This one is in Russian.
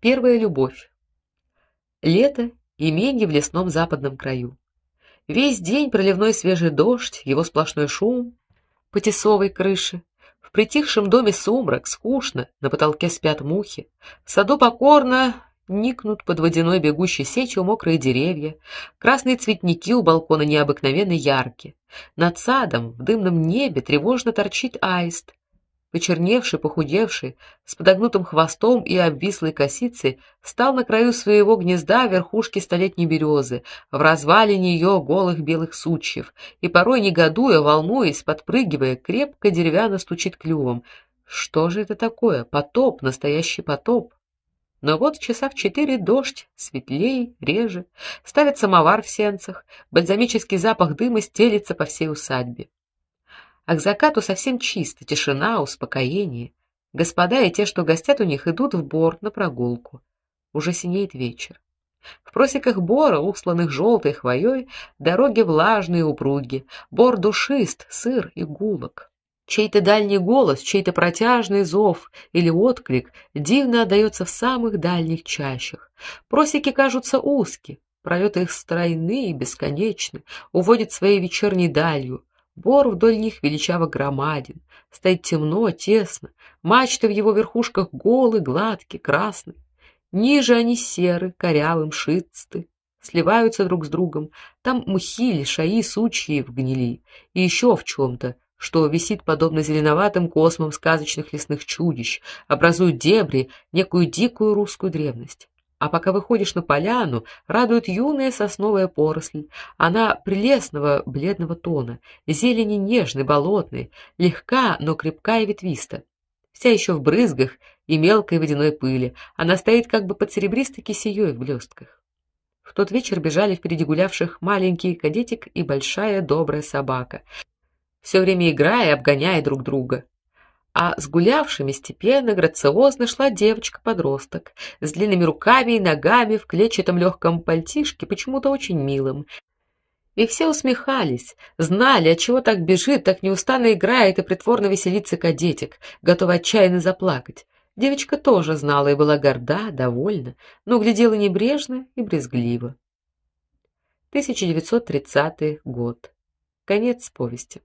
Первая любовь. Лето, имение в лесном западном краю. Весь день проливной свежий дождь, его сплошной шум по тесовой крыше. В притихшем доме сумрак, скучно, на потолке спят мухи. В саду покорно никнут под водяной бегущей сечью мокрые деревья. Красные цветники у балкона необыкновенно яркие. Над садом в дымном небе тревожно торчит аист почерневший, похудевший, с подогнутым хвостом и обвислой косицей, стал на краю своего гнезда верхушки столетней березы, в развалине ее голых белых сучьев, и порой негодуя, волнуясь, подпрыгивая, крепко деревянно стучит клювом. Что же это такое? Потоп, настоящий потоп. Но вот часа в четыре дождь, светлей, реже, ставит самовар в сенцах, бальзамический запах дыма стелится по всей усадьбе а к закату совсем чисто, тишина, успокоение. Господа и те, что гостят у них, идут в бор на прогулку. Уже синеет вечер. В просеках бора, усланных желтой хвоей, дороги влажные упруги, бор душист, сыр и гулок. Чей-то дальний голос, чей-то протяжный зов или отклик дивно отдаётся в самых дальних чащах. Просеки кажутся узки, пролеты их стройны и бесконечны, уводят своей вечерней далью. Бор вдоль них величаво громаден, стоит темно, тесно, мачты в его верхушках голы, гладкие, красные. Ниже они серы, корявы, мшисты, сливаются друг с другом. Там мхи, лишаи, сучьи в гнили и еще в чем то что висит подобно зеленоватым космам сказочных лесных чудищ, образует дебри, некую дикую русскую древность. А пока выходишь на поляну, радует юная сосновая поросль. Она прелестного бледного тона, зелени нежной, болотной, легка, но крепка и ветвиста. Вся еще в брызгах и мелкой водяной пыли, она стоит как бы под серебристой кисеей в блестках. В тот вечер бежали впереди гулявших маленький кадетик и большая добрая собака, все время играя и обгоняя друг друга а с гулявшими степенно, грациозно шла девочка-подросток с длинными руками и ногами в клетчатом легком пальтишке, почему-то очень милом. И все усмехались, знали, от чего так бежит, так неустанно играет и притворно веселится кадетик, готовый отчаянно заплакать. Девочка тоже знала и была горда, довольна, но глядела небрежно и брезгливо. 1930 год. Конец повести.